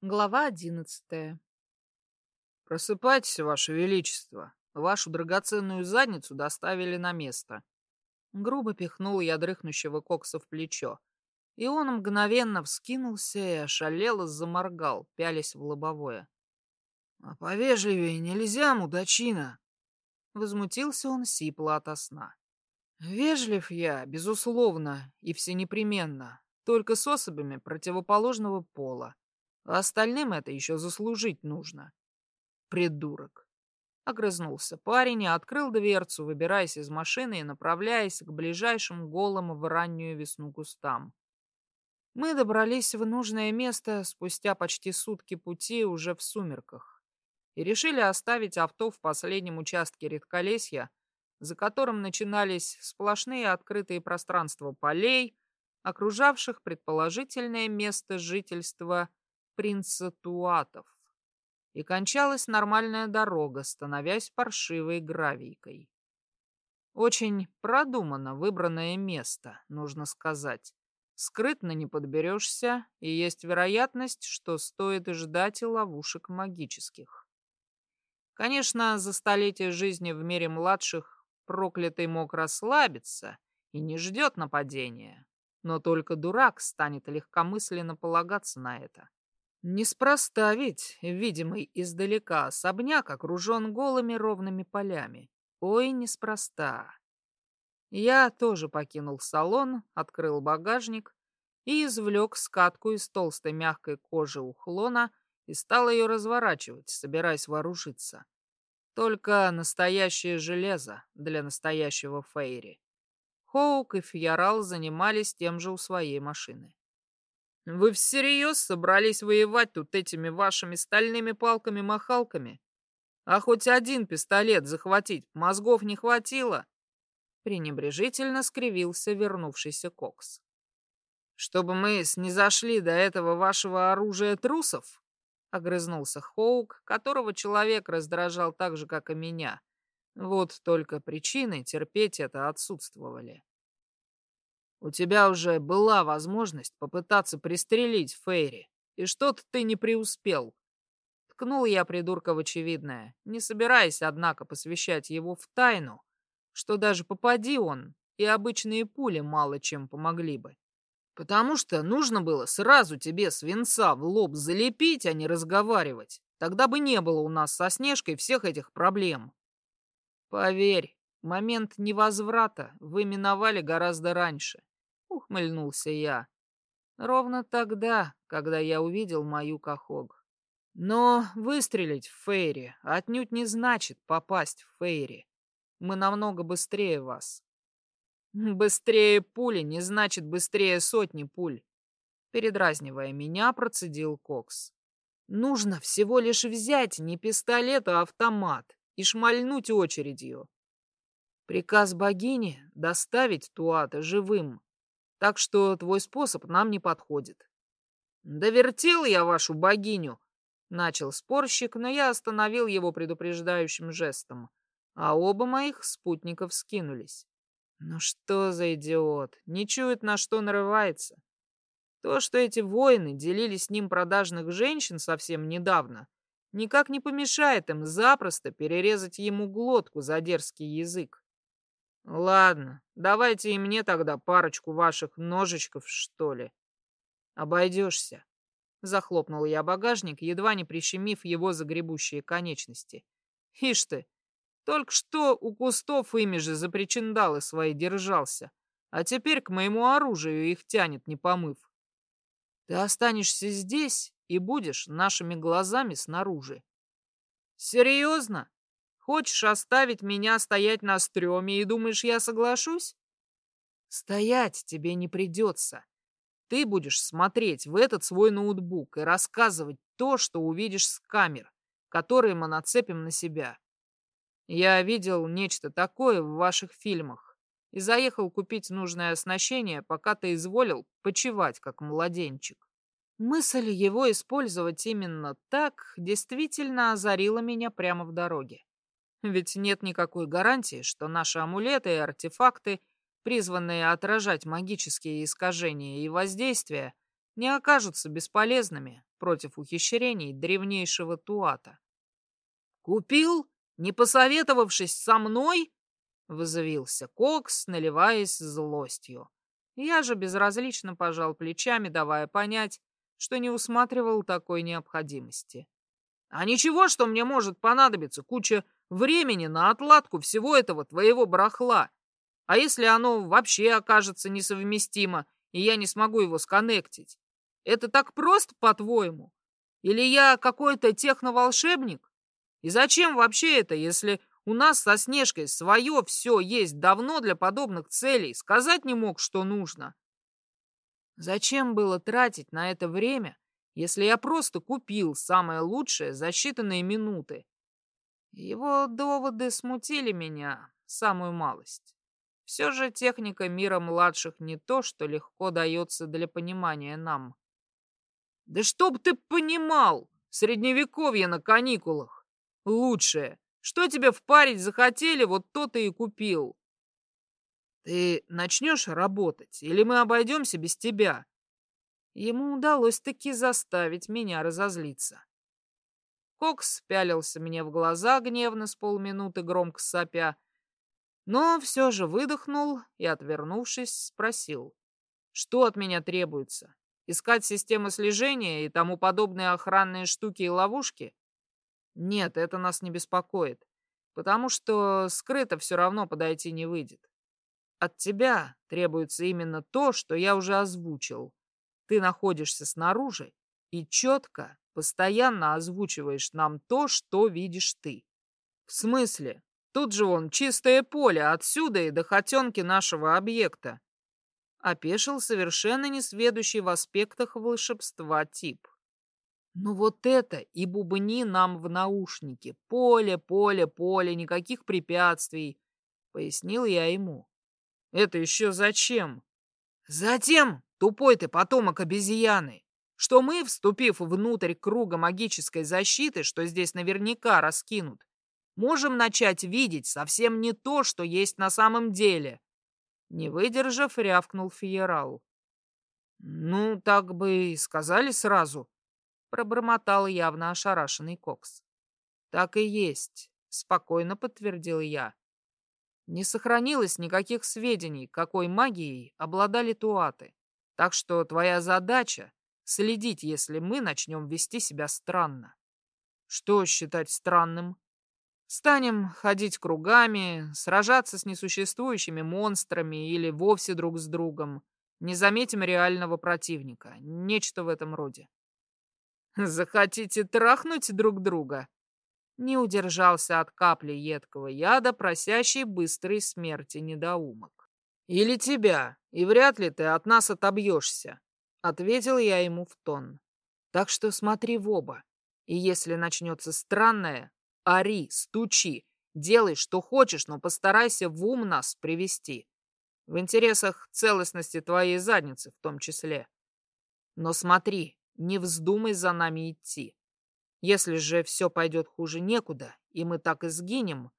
Глава одиннадцатая. «Просыпайтесь, Ваше Величество. Вашу драгоценную задницу доставили на место». Грубо пихнул я дрыхнущего Кокса в плечо, и он мгновенно вскинулся и ошалело заморгал, пялясь в лобовое. «А повежливее нельзя, мудачина!» Возмутился он сипло ото сна. «Вежлив я, безусловно, и всенепременно, только с особями противоположного пола. А остальным это еще заслужить нужно. Придурок. Огрызнулся парень и открыл дверцу, выбираясь из машины и направляясь к ближайшим голым в раннюю весну кустам. Мы добрались в нужное место спустя почти сутки пути уже в сумерках и решили оставить авто в последнем участке редколесья, за которым начинались сплошные открытые пространства полей, окружавших предположительное место жительства принца Туатов. И кончалась нормальная дорога, становясь паршивой гравийкой. Очень продуманно выбранное место, нужно сказать. Скрытно не подберешься, и есть вероятность, что стоит ждать и ловушек магических. Конечно, за столетие жизни в мире младших проклятый мог расслабиться и не ждет нападения, но только дурак станет легкомысленно полагаться на это. Неспроста ведь, видимый издалека, особняк окружен голыми ровными полями. Ой, неспроста. Я тоже покинул салон, открыл багажник и извлек скатку из толстой мягкой кожи ухлона и стал ее разворачивать, собираясь вооружиться. Только настоящее железо для настоящего Фейри. Хоук и Фьярал занимались тем же у своей машины. Вы всерьез собрались воевать тут этими вашими стальными палками-махалками? А хоть один пистолет захватить мозгов не хватило?» Пренебрежительно скривился вернувшийся Кокс. «Чтобы мы снизошли до этого вашего оружия трусов?» — огрызнулся Хоук, которого человек раздражал так же, как и меня. Вот только причины терпеть это отсутствовали. У тебя уже была возможность попытаться пристрелить Фейри, и что-то ты не преуспел. Ткнул я придурка в очевидное, не собираясь, однако, посвящать его в тайну, что даже попади он, и обычные пули мало чем помогли бы. Потому что нужно было сразу тебе свинца в лоб залепить, а не разговаривать. Тогда бы не было у нас со Снежкой всех этих проблем. Поверь, момент невозврата вы миновали гораздо раньше ухмыльнулся я. Ровно тогда, когда я увидел мою Кахог. Но выстрелить в Фейри отнюдь не значит попасть в Фейри. Мы намного быстрее вас. Быстрее пули не значит быстрее сотни пуль. Передразнивая меня, процедил Кокс. Нужно всего лишь взять не пистолет, а автомат и шмальнуть очередью. Приказ богини — доставить Туата живым. Так что твой способ нам не подходит. Довертел я вашу богиню, начал спорщик, но я остановил его предупреждающим жестом, а оба моих спутников скинулись. Ну что за идиот, не чует, на что нарывается. То, что эти воины делили с ним продажных женщин совсем недавно, никак не помешает им запросто перерезать ему глотку за дерзкий язык. Ладно, давайте и мне тогда парочку ваших ножичков, что ли. Обойдешься. Захлопнул я багажник, едва не прищемив его загребущие конечности. Ишь ты, только что у кустов ими же за причиндалы свои держался, а теперь к моему оружию их тянет, не помыв. Ты останешься здесь и будешь нашими глазами снаружи. Серьезно? Хочешь оставить меня стоять на стреме и думаешь, я соглашусь? Стоять тебе не придется. Ты будешь смотреть в этот свой ноутбук и рассказывать то, что увидишь с камер, которые мы нацепим на себя. Я видел нечто такое в ваших фильмах и заехал купить нужное оснащение, пока ты изволил почевать, как младенчик. Мысль его использовать именно так действительно озарила меня прямо в дороге. Ведь нет никакой гарантии, что наши амулеты и артефакты, призванные отражать магические искажения и воздействия, не окажутся бесполезными против ухищрений древнейшего Туата. «Купил, не посоветовавшись со мной?» — вызовился Кокс, наливаясь злостью. Я же безразлично пожал плечами, давая понять, что не усматривал такой необходимости. «А ничего, что мне может понадобиться куча времени на отладку всего этого твоего барахла. А если оно вообще окажется несовместимо, и я не смогу его сконнектить? Это так просто, по-твоему? Или я какой-то техноволшебник? И зачем вообще это, если у нас со Снежкой свое все есть давно для подобных целей? Сказать не мог, что нужно. Зачем было тратить на это время, если я просто купил самое лучшее за считанные минуты? Его доводы смутили меня, самую малость. Все же техника мира младших не то, что легко дается для понимания нам. Да чтоб ты понимал, средневековье на каникулах. Лучшее. Что тебе впарить захотели, вот то ты и купил. Ты начнешь работать, или мы обойдемся без тебя? Ему удалось таки заставить меня разозлиться. Кокс пялился мне в глаза гневно с полминуты, громко сопя, но все же выдохнул и, отвернувшись, спросил, что от меня требуется? Искать системы слежения и тому подобные охранные штуки и ловушки? Нет, это нас не беспокоит, потому что скрыто все равно подойти не выйдет. От тебя требуется именно то, что я уже озвучил. Ты находишься снаружи и четко, постоянно озвучиваешь нам то, что видишь ты. В смысле? Тут же он чистое поле, отсюда и до хотенки нашего объекта опешил совершенно несведущий в аспектах волшебства тип. Ну вот это и бубни нам в наушнике. Поле, поле, поле, никаких препятствий, пояснил я ему. Это еще зачем? Затем, тупой ты потомок обезьяны, что мы, вступив внутрь круга магической защиты, что здесь наверняка раскинут, можем начать видеть совсем не то, что есть на самом деле. Не выдержав, рявкнул Фиерал. «Ну, так бы и сказали сразу», — пробормотал явно ошарашенный Кокс. «Так и есть», — спокойно подтвердил я. Не сохранилось никаких сведений, какой магией обладали туаты. Так что твоя задача — следить, если мы начнем вести себя странно. Что считать странным? Станем ходить кругами, сражаться с несуществующими монстрами или вовсе друг с другом. Не заметим реального противника. Нечто в этом роде. Захотите трахнуть друг друга? Не удержался от капли едкого яда, просящий быстрой смерти недоумок. Или тебя, и вряд ли ты от нас отобьешься, ответил я ему в тон. Так что смотри в оба. И если начнется странное, Ори, стучи, делай, что хочешь, но постарайся в ум нас привести. В интересах целостности твоей задницы в том числе. Но смотри, не вздумай за нами идти. Если же все пойдет хуже некуда, и мы так и сгинем,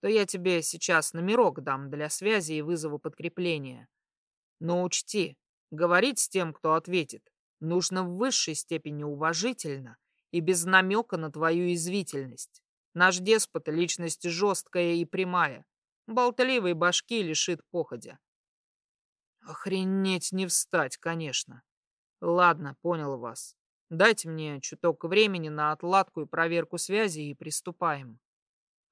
то я тебе сейчас номерок дам для связи и вызову подкрепления. Но учти, говорить с тем, кто ответит, нужно в высшей степени уважительно и без намека на твою извительность. Наш деспот — личность жесткая и прямая. Болтливой башки лишит походя. Охренеть не встать, конечно. Ладно, понял вас. Дайте мне чуток времени на отладку и проверку связи и приступаем.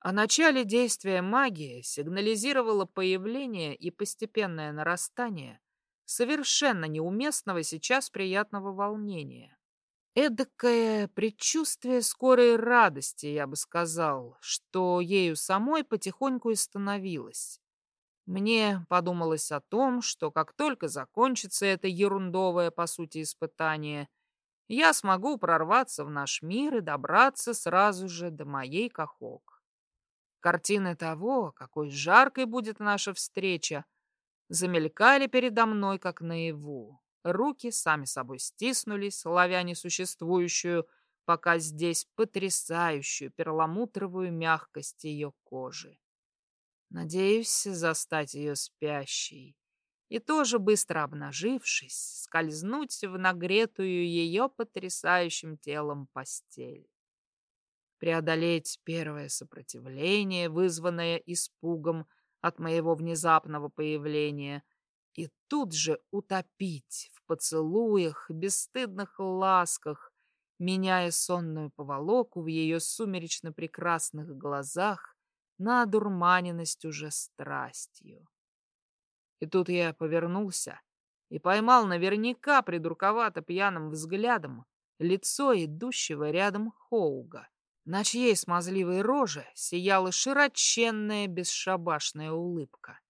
О начале действия магии сигнализировало появление и постепенное нарастание совершенно неуместного сейчас приятного волнения. Эдакое предчувствие скорой радости, я бы сказал, что ею самой потихоньку и становилось. Мне подумалось о том, что как только закончится это ерундовое, по сути, испытание, я смогу прорваться в наш мир и добраться сразу же до моей Кахок. Картины того, какой жаркой будет наша встреча, замелькали передо мной, как наяву. Руки сами собой стиснулись, ловя несуществующую, пока здесь потрясающую перламутровую мягкость ее кожи. Надеюсь застать ее спящей и тоже быстро обнажившись, скользнуть в нагретую ее потрясающим телом постель. Преодолеть первое сопротивление, вызванное испугом от моего внезапного появления, и тут же утопить в поцелуях, бесстыдных ласках, меняя сонную поволоку в ее сумеречно прекрасных глазах на одурманенность уже страстью. И тут я повернулся и поймал наверняка придурковато пьяным взглядом лицо идущего рядом Хоуга, на чьей смазливой роже сияла широченная бесшабашная улыбка.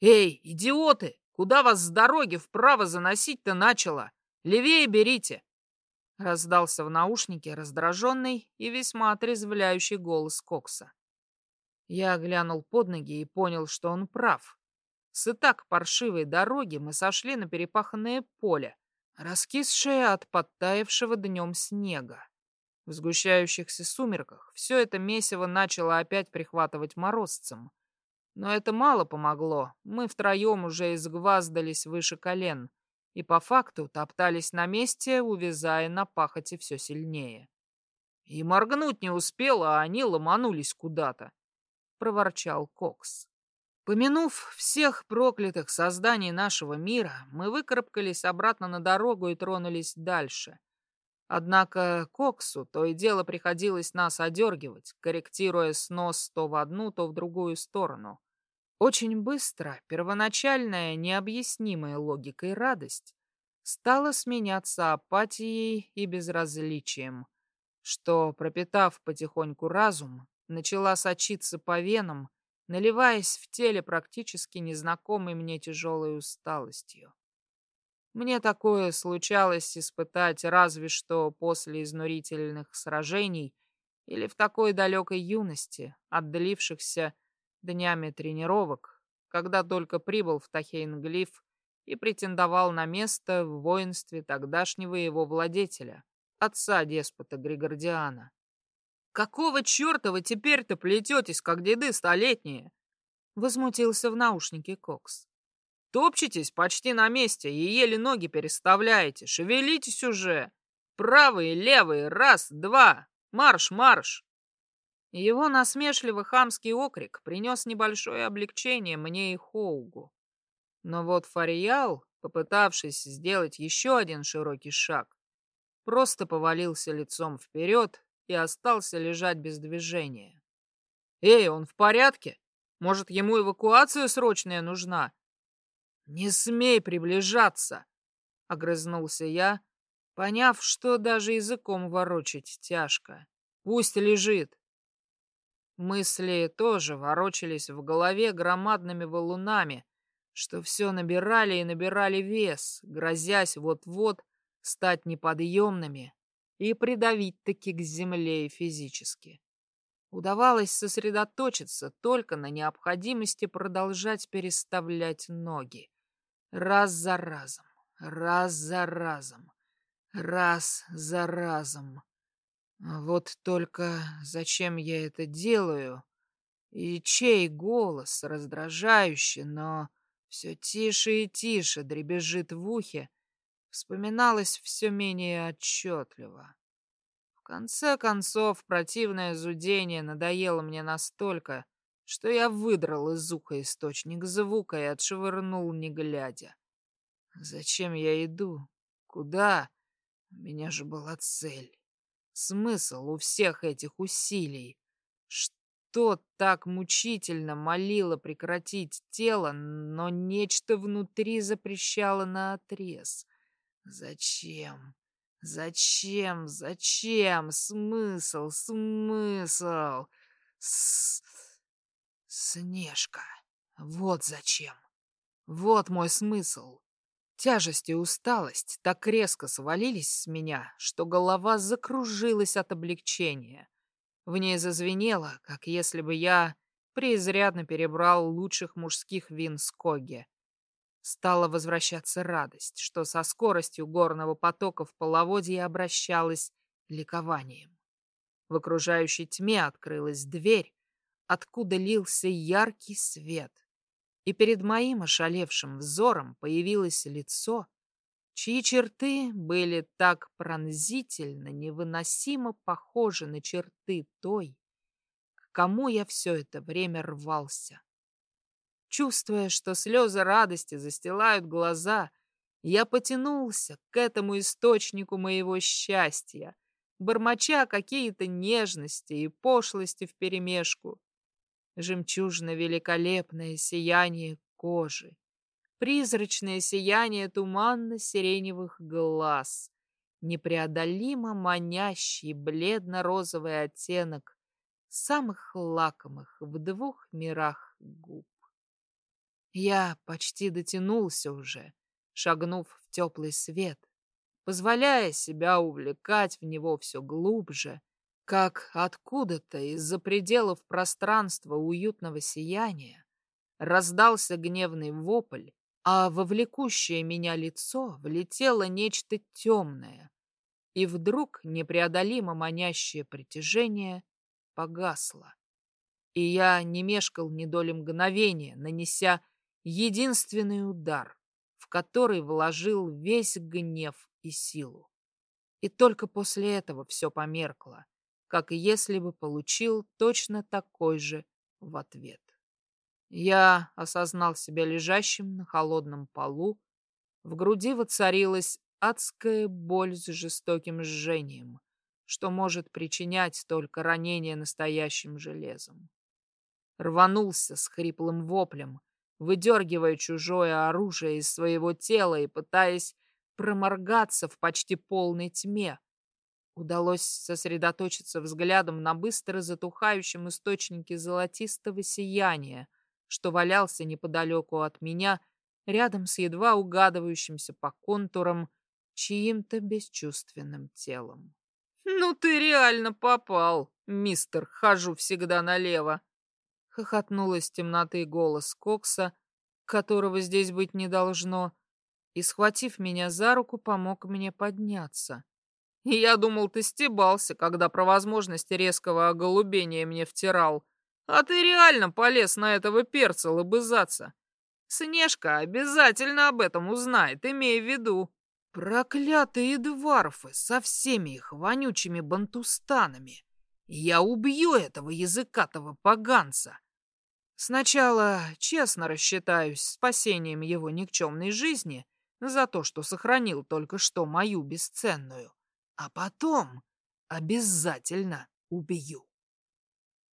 «Эй, идиоты! Куда вас с дороги вправо заносить-то начало? Левее берите!» Раздался в наушнике раздраженный и весьма отрезвляющий голос Кокса. Я глянул под ноги и понял, что он прав. С и так паршивой дороги мы сошли на перепаханное поле, раскисшее от подтаявшего днем снега. В сгущающихся сумерках все это месиво начало опять прихватывать морозцем. Но это мало помогло. Мы втроем уже изгваздались выше колен и по факту топтались на месте, увязая на пахоте все сильнее. И моргнуть не успела, а они ломанулись куда-то проворчал Кокс. Помянув всех проклятых созданий нашего мира, мы выкарабкались обратно на дорогу и тронулись дальше. Однако Коксу то и дело приходилось нас одергивать, корректируя снос то в одну, то в другую сторону. Очень быстро первоначальная необъяснимая логикой радость стала сменяться апатией и безразличием, что, пропитав потихоньку разум, начала сочиться по венам, наливаясь в теле практически незнакомой мне тяжелой усталостью. Мне такое случалось испытать разве что после изнурительных сражений или в такой далекой юности, отдалившихся днями тренировок, когда только прибыл в Тахейнглиф и претендовал на место в воинстве тогдашнего его владетеля, отца деспота Григордиана. Какого черта вы теперь-то плететесь, как деды столетние? Возмутился в наушнике Кокс. Топчетесь почти на месте и еле ноги переставляете. Шевелитесь уже. Правые, левые, раз, два. Марш, марш. Его насмешливый хамский окрик принес небольшое облегчение мне и Хоугу. Но вот Фариял, попытавшись сделать еще один широкий шаг, просто повалился лицом вперед и остался лежать без движения. «Эй, он в порядке? Может, ему эвакуация срочная нужна?» «Не смей приближаться!» — огрызнулся я, поняв, что даже языком ворочать тяжко. «Пусть лежит!» Мысли тоже ворочались в голове громадными валунами, что все набирали и набирали вес, грозясь вот-вот стать неподъемными и придавить-таки к земле физически. Удавалось сосредоточиться только на необходимости продолжать переставлять ноги. Раз за разом, раз за разом, раз за разом. Вот только зачем я это делаю? И чей голос, раздражающий, но все тише и тише дребезжит в ухе, вспоминалось все менее отчетливо. В конце концов, противное зудение надоело мне настолько, что я выдрал из уха источник звука и отшвырнул, не глядя. Зачем я иду? Куда? У меня же была цель. Смысл у всех этих усилий. Что так мучительно молило прекратить тело, но нечто внутри запрещало наотрез. Зачем? Зачем? Зачем? Смысл, смысл. С... Снежка. Вот зачем. Вот мой смысл. Тяжесть и усталость так резко свалились с меня, что голова закружилась от облегчения. В ней зазвенело, как если бы я преизрядно перебрал лучших мужских вин с Коги. Стала возвращаться радость, что со скоростью горного потока в половодье обращалась ликованием. В окружающей тьме открылась дверь, откуда лился яркий свет. и перед моим ошалевшим взором появилось лицо, чьи черты были так пронзительно, невыносимо похожи на черты той, к кому я все это время рвался. Чувствуя, что слезы радости застилают глаза, я потянулся к этому источнику моего счастья, бормоча какие-то нежности и пошлости вперемешку. Жемчужно-великолепное сияние кожи, призрачное сияние туманно-сиреневых глаз, непреодолимо манящий бледно-розовый оттенок самых лакомых в двух мирах губ. Я почти дотянулся уже, шагнув в теплый свет, позволяя себя увлекать в него все глубже, как откуда-то из-за пределов пространства уютного сияния раздался гневный вопль, а во влекущее меня лицо влетело нечто темное, и вдруг непреодолимо манящее притяжение погасло. И я не мешкал ни доли мгновения, нанеся единственный удар, в который вложил весь гнев и силу. И только после этого все померкло, как если бы получил точно такой же в ответ. Я осознал себя лежащим на холодном полу. В груди воцарилась адская боль с жестоким жжением, что может причинять только ранение настоящим железом. Рванулся с хриплым воплем, выдергивая чужое оружие из своего тела и пытаясь проморгаться в почти полной тьме. Удалось сосредоточиться взглядом на быстро затухающем источнике золотистого сияния, что валялся неподалеку от меня, рядом с едва угадывающимся по контурам чьим-то бесчувственным телом. «Ну ты реально попал, мистер, хожу всегда налево!» Хохотнул из темноты голос Кокса, которого здесь быть не должно, и, схватив меня за руку, помог мне подняться. «Я думал, ты стебался, когда про возможности резкого оголубения мне втирал. А ты реально полез на этого перца лобызаться. Снежка обязательно об этом узнает, имей в виду. Проклятые дварфы со всеми их вонючими бантустанами. Я убью этого языкатого поганца. Сначала честно рассчитаюсь спасением его никчемной жизни за то, что сохранил только что мою бесценную, а потом обязательно убью.